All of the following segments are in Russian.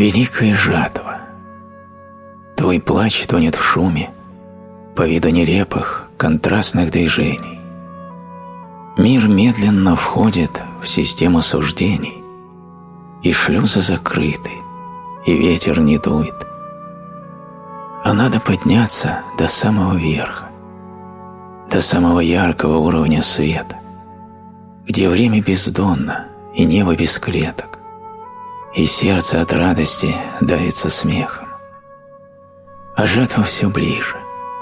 Великая жатва. Твой плач тонет в шуме, по виду нелепых, контрастных движений. Мир медленно входит в систему суждений, и шлюзы закрыты, и ветер не дует. А надо подняться до самого верха, до самого яркого уровня света, где время бездонно и небо без клеток, и сердце от радости давится смехом. А жатва все ближе,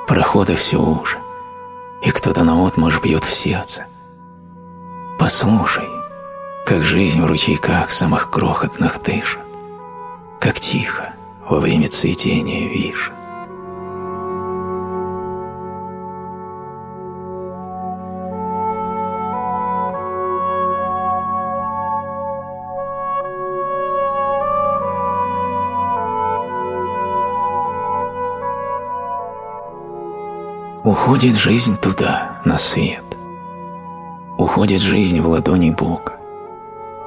проходы все уже, и кто-то наотмашь бьет в сердце. Послушай, как жизнь в ручейках самых крохотных дышит, как тихо во время цветения вишен. Уходит жизнь туда, на свет. Уходит жизнь в ладони Бога.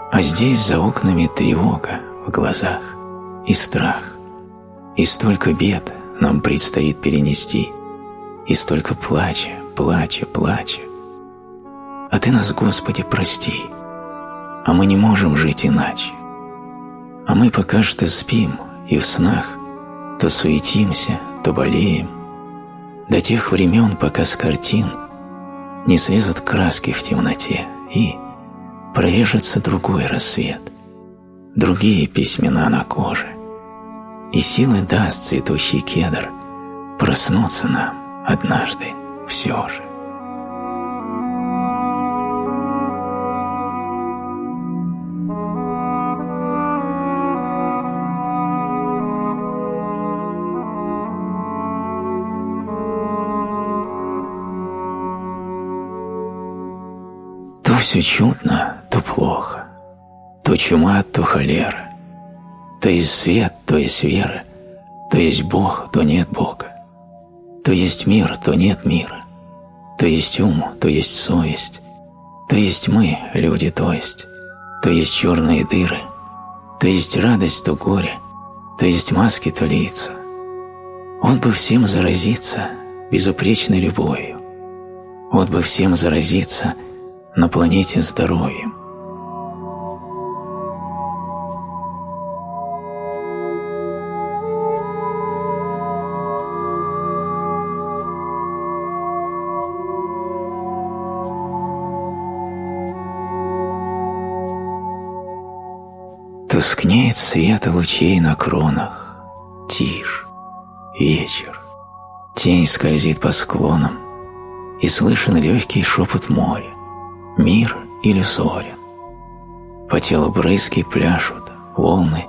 А здесь за окнами тревога в глазах и страх. И столько бед нам предстоит перенести, и столько плача, плача, плача. А Ты нас, Господи, прости, а мы не можем жить иначе. А мы пока что спим и в снах то суетимся, то болеем, до тех времен, пока с картин не слезут краски в темноте и прорежется другой рассвет, другие письмена на коже, и силы даст цветущий кедр проснуться нам однажды все же. Все чудно, то плохо, то чума, то холера, то есть свет, то есть вера, то есть Бог, то нет Бога, то есть мир, то нет мира, то есть ум, то есть совесть, то есть мы, люди, то есть, то есть черные дыры, то есть радость, то горе, то есть маски, то лица. Вот бы всем заразиться безупречной любовью, вот бы всем заразиться – на планете здоровьем. Тускнеет свет лучей на кронах, тишь, вечер, тень скользит по склонам, и слышен легкий шепот моря мир иллюзорен. По телу брызги пляшут, волны,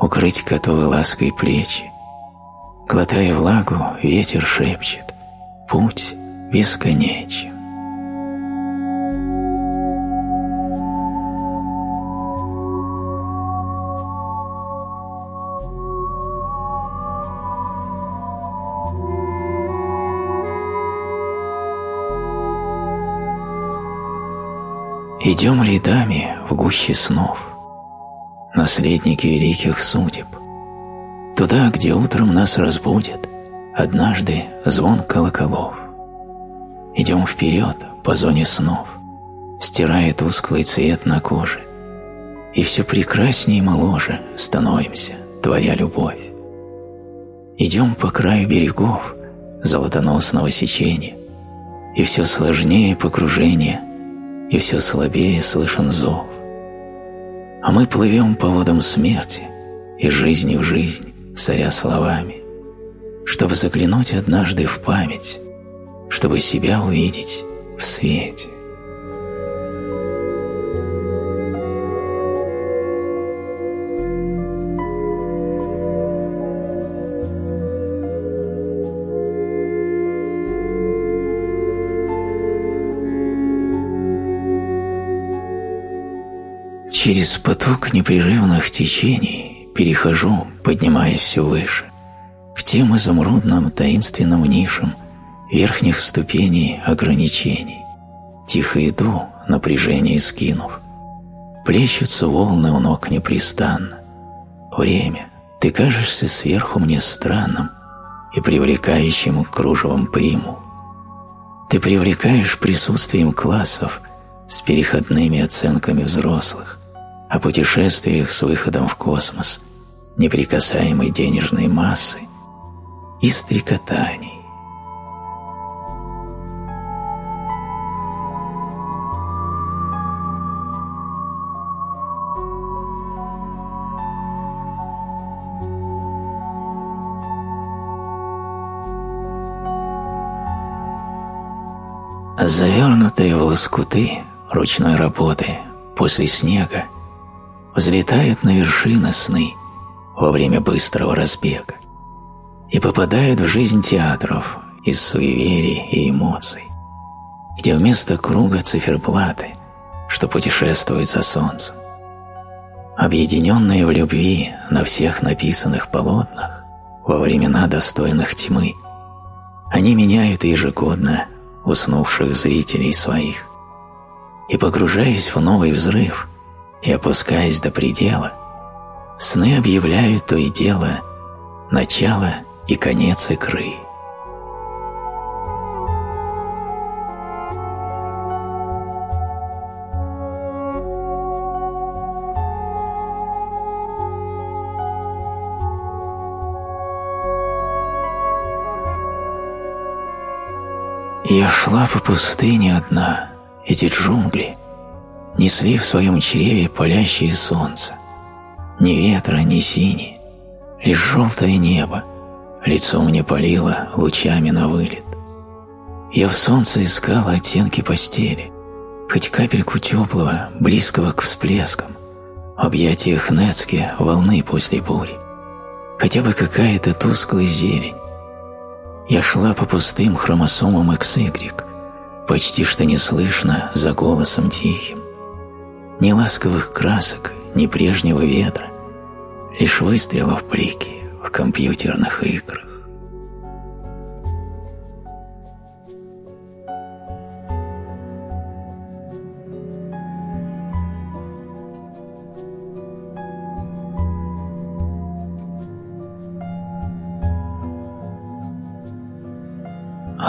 укрыть готовы лаской плечи. Глотая влагу, ветер шепчет, путь бесконечен. Идем рядами в гуще снов, наследники великих судеб, туда, где утром нас разбудит однажды звон колоколов. Идем вперед по зоне снов, стирая тусклый цвет на коже, и все прекраснее и моложе становимся, творя любовь. Идем по краю берегов золотоносного сечения, и все сложнее погружение и все слабее слышен зов. А мы плывем по водам смерти, из жизни в жизнь, соря словами, чтобы заглянуть однажды в память, чтобы себя увидеть в свете. Через поток непрерывных течений перехожу, поднимаясь все выше, к тем изумрудным таинственным нишам верхних ступеней ограничений. Тихо иду, напряжение скинув. Плещутся волны у ног непрестанно. Время, Ты кажешься сверху мне странным и привлекающим кружевом приму. Ты привлекаешь присутствием классов с переходными оценками взрослых, о путешествиях с выходом в космос, неприкасаемой денежной массы и стрекотаний. Завернутые в лоскуты ручной работы после снега взлетают на вершины сны во время быстрого разбега и попадают в жизнь театров из суеверий и эмоций, где вместо круга циферблаты, что путешествует за солнцем, объединенные в любви на всех написанных полотнах во времена достойных тьмы, они меняют ежегодно уснувших зрителей своих. И погружаясь в новый взрыв и опускаясь до предела, сны объявляют то и дело начало и конец игры. Я шла по пустыне одна, эти джунгли несли в своем чреве палящее солнце. Ни ветра, ни сини, лишь желтое небо, лицо мне палило лучами на вылет. Я в солнце искала оттенки постели, хоть капельку теплого, близкого к всплескам, в объятиях Нецки волны после бури, хотя бы какая-то тусклая зелень, я шла по пустым хромосомам XY, почти что не слышно за голосом тихим. Ни ласковых красок, ни прежнего ветра, лишь выстрелов плики в компьютерных играх.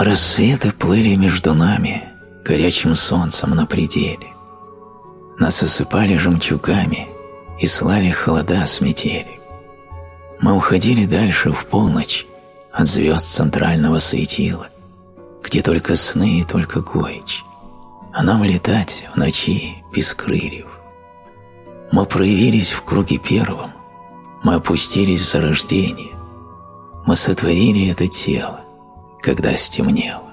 Рассветы плыли между нами горячим солнцем на пределе. Нас осыпали жемчугами и слали холода с метели. Мы уходили дальше в полночь от звезд центрального светила, где только сны и только горечь, а нам летать в ночи без крыльев. Мы проявились в круге первом, мы опустились в зарождение, мы сотворили это тело, когда стемнело.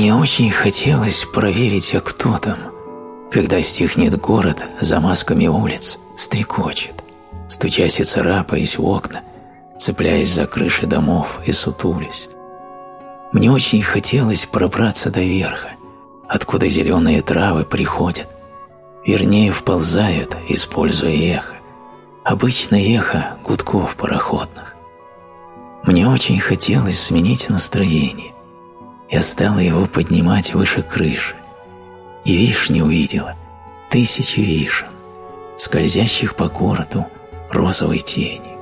Мне очень хотелось проверить, а кто там, когда стихнет город за масками улиц, стрекочет, стучась и царапаясь в окна, цепляясь за крыши домов и сутулись. Мне очень хотелось пробраться до верха, откуда зеленые травы приходят, вернее вползают, используя эхо, обычное эхо гудков пароходных. Мне очень хотелось сменить настроение. Я стала его поднимать выше крыши, и вишни увидела, тысячи вишен, скользящих по городу розовой тени.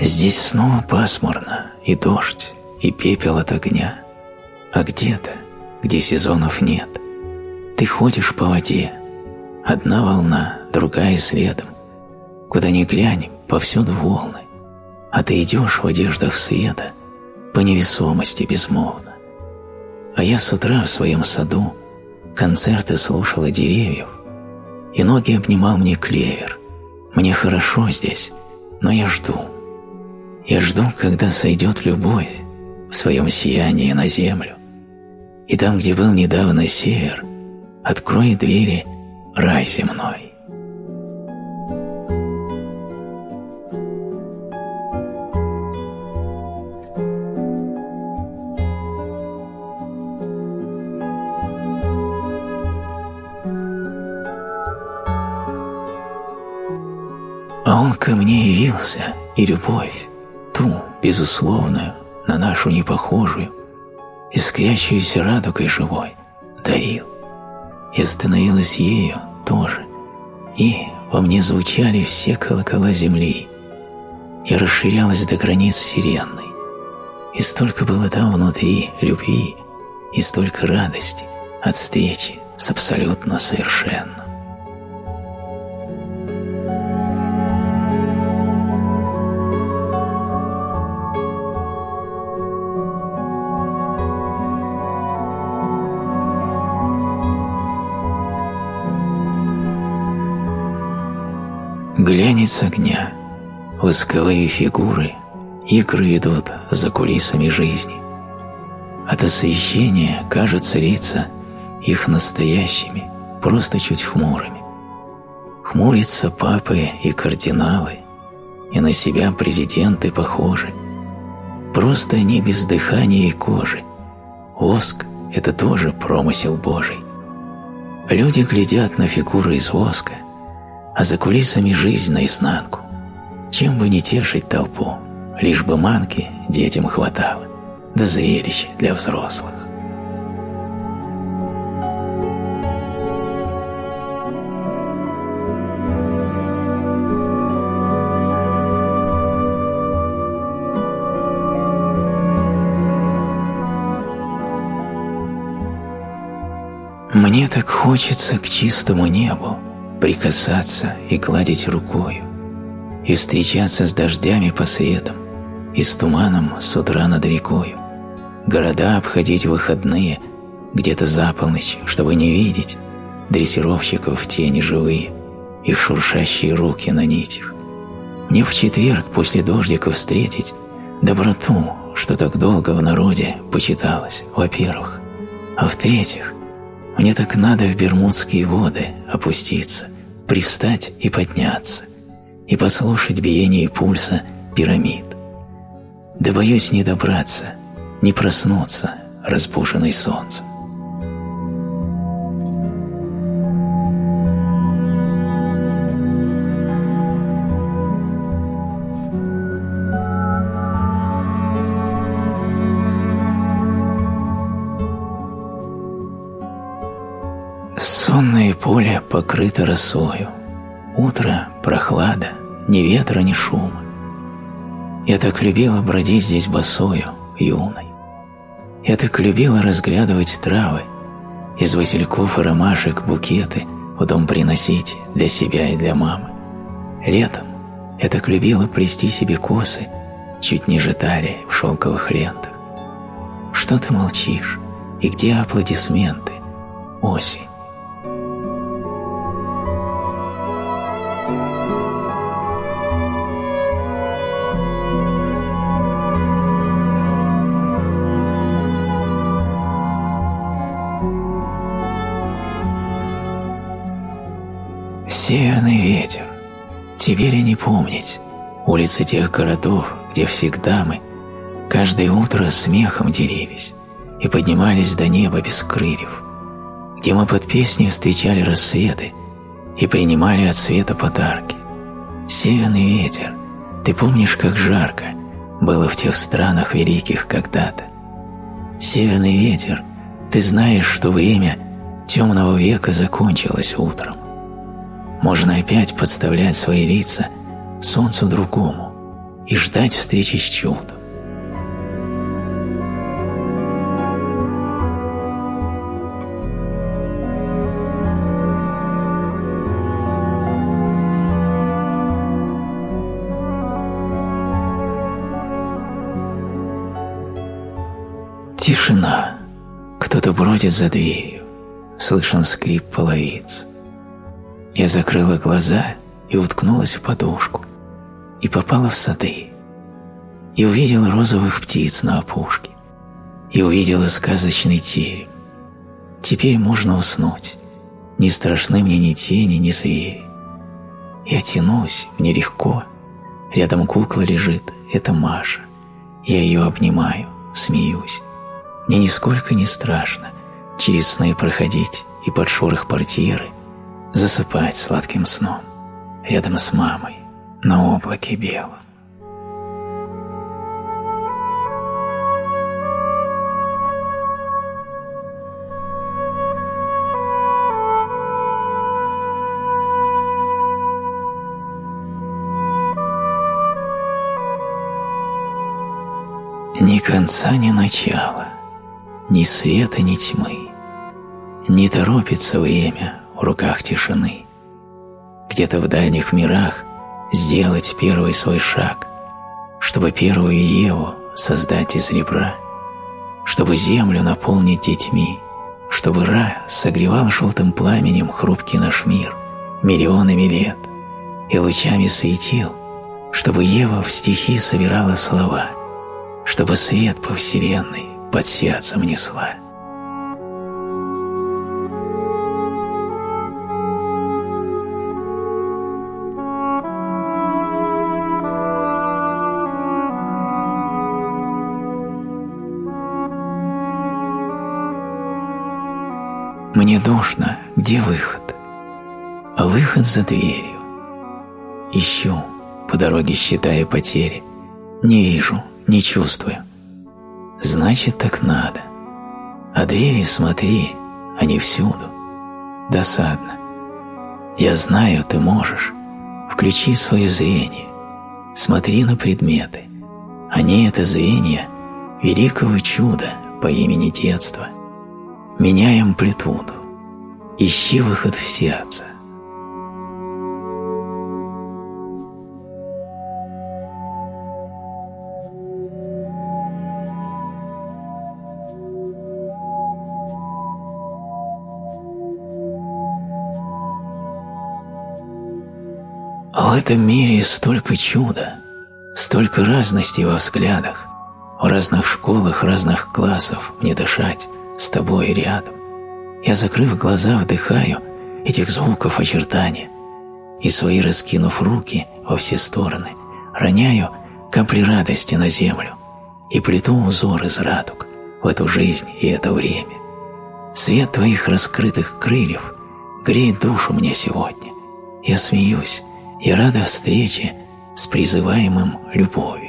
Здесь снова пасмурно, и дождь, и пепел от огня. А где-то, где сезонов нет, ты ходишь по воде. Одна волна, другая следом. Куда ни глянь, повсюду волны. А ты идешь в одеждах света, по невесомости безмолвно. А я с утра в своем саду концерты слушала деревьев, и ноги обнимал мне клевер. Мне хорошо здесь, но я жду. Я жду, когда сойдет любовь в своем сиянии на землю, и там, где был недавно север, открой двери рай земной. А он ко мне явился, и любовь, ту, безусловную, на нашу непохожую, искрящуюся радугой живой, дарил. И становилась ею тоже, и во мне звучали все колокола земли, и расширялась до границ вселенной. И столько было там внутри любви, и столько радости от встречи с абсолютно совершенным. Глянец огня, восковые фигуры, игры ведут за кулисами жизни. От освещения кажется лица их настоящими, просто чуть хмурыми. Хмурятся папы и кардиналы, и на себя президенты похожи. Просто они без дыхания и кожи. Воск – это тоже промысел Божий. Люди глядят на фигуры из воска, а за кулисами жизнь наизнанку. Чем бы не тешить толпу, лишь бы манки детям хватало, да зрелищ для взрослых. Мне так хочется к чистому небу, прикасаться и гладить рукою, и встречаться с дождями по средам, и с туманом с утра над рекою, города обходить выходные, где-то за полночь, чтобы не видеть дрессировщиков в тени живые, их шуршащие руки на нитях. Мне в четверг после дождика встретить доброту, что так долго в народе почиталось, во-первых, а в-третьих, мне так надо в бермудские воды опуститься, привстать и подняться, и послушать биение пульса пирамид. Да боюсь не добраться, не проснуться, разбуженный солнцем. Покрыто росою, Утро, прохлада, ни ветра, ни шума. Я так любила бродить здесь босою, юной. Я так любила разглядывать травы, из васильков и ромашек букеты в дом приносить для себя и для мамы. Летом я так любила плести себе косы, чуть ниже талии в шелковых лентах. Что ты молчишь? И где аплодисменты? Осень. Тебе ли не помнить улицы тех городов, где всегда мы каждое утро смехом делились и поднимались до неба без крыльев, где мы под песни встречали рассветы и принимали от света подарки. Северный ветер, ты помнишь, как жарко было в тех странах великих когда-то? Северный ветер, ты знаешь, что время темного века закончилось утром можно опять подставлять свои лица солнцу другому и ждать встречи с чудом. Тишина. Кто-то бродит за дверью. Слышен скрип половиц. Я закрыла глаза и уткнулась в подушку, и попала в сады, и увидела розовых птиц на опушке, и увидела сказочный терем. Теперь можно уснуть, не страшны мне ни тени, ни звери. Я тянусь, мне легко, рядом кукла лежит, это Маша. Я ее обнимаю, смеюсь. Мне нисколько не страшно через сны проходить и под шорох портьеры засыпать сладким сном рядом с мамой на облаке белом. Ни конца, ни начала, ни света, ни тьмы. Не торопится время в руках тишины. Где-то в дальних мирах сделать первый свой шаг, чтобы первую Еву создать из ребра, чтобы землю наполнить детьми, чтобы рай согревал желтым пламенем хрупкий наш мир миллионами лет и лучами светил, чтобы Ева в стихи собирала слова – чтобы свет по вселенной под сердцем несла. Мне душно, где выход? А выход за дверью. Ищу, по дороге считая потери. Не вижу, не чувствую. Значит, так надо. А двери смотри, они всюду. Досадно. Я знаю, ты можешь. Включи свое зрение. Смотри на предметы. Они — это зрение великого чуда по имени детства. Меняй амплитуду. Ищи выход в сердце. В этом мире столько чуда, столько разности во взглядах, в разных школах, разных классов мне дышать с тобой рядом. Я, закрыв глаза, вдыхаю этих звуков очертания и свои раскинув руки во все стороны, роняю капли радости на землю и плету узор из радуг в эту жизнь и это время. Свет твоих раскрытых крыльев греет душу мне сегодня. Я смеюсь, и рада встрече с призываемым любовью.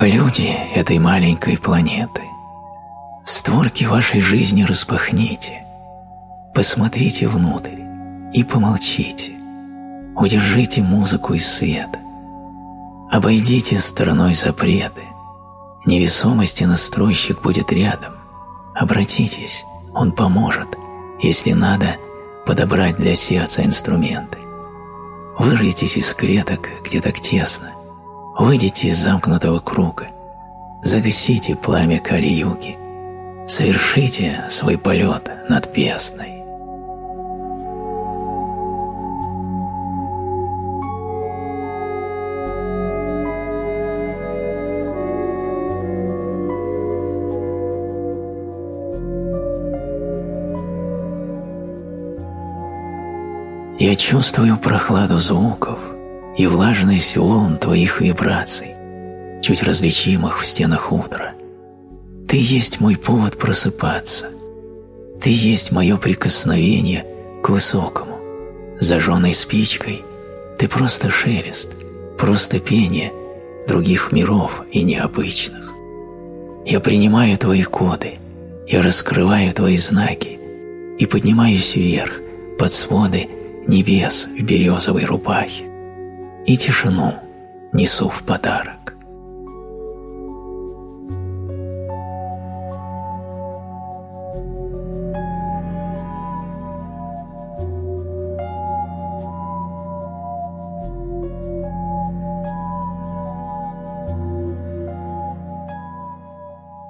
Люди этой маленькой планеты, створки вашей жизни распахните, посмотрите внутрь и помолчите. Удержите музыку и свет. Обойдите стороной запреты. Невесомости настройщик будет рядом. Обратитесь, он поможет, если надо подобрать для сердца инструменты. Вырвитесь из клеток, где так тесно. Выйдите из замкнутого круга. Загасите пламя Кали-юги. Совершите свой полет над бездной. Я чувствую прохладу звуков и влажность волн твоих вибраций, чуть различимых в стенах утра. Ты есть мой повод просыпаться. Ты есть мое прикосновение к высокому. Зажженной спичкой ты просто шелест, просто пение других миров и необычных. Я принимаю твои коды, я раскрываю твои знаки и поднимаюсь вверх под своды небес в березовой рубахе и тишину несу в подарок.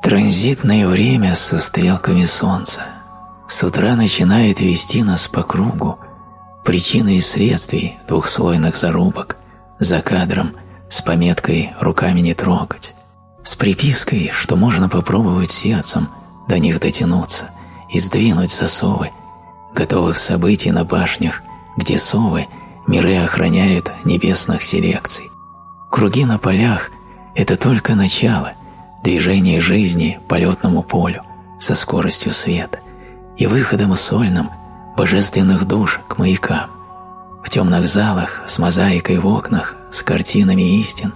Транзитное время со стрелками солнца с утра начинает вести нас по кругу причины и следствий двухслойных зарубок за кадром с пометкой «руками не трогать», с припиской, что можно попробовать сердцем до них дотянуться и сдвинуть засовы готовых событий на башнях, где совы Миры охраняют небесных селекций. Круги на полях – это только начало движения жизни по летному полю со скоростью света и выходом сольным божественных душ к маякам. В темных залах с мозаикой в окнах, с картинами истин,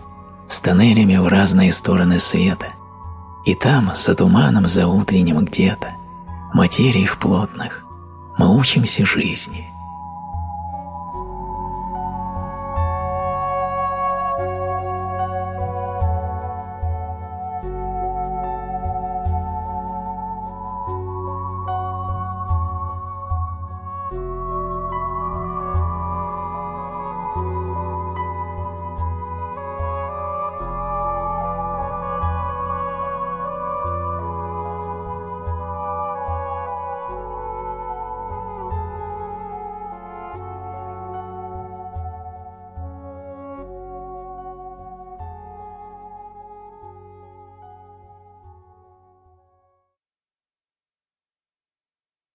с тоннелями в разные стороны света. И там, за туманом, за утренним где-то, материях плотных, мы учимся жизни –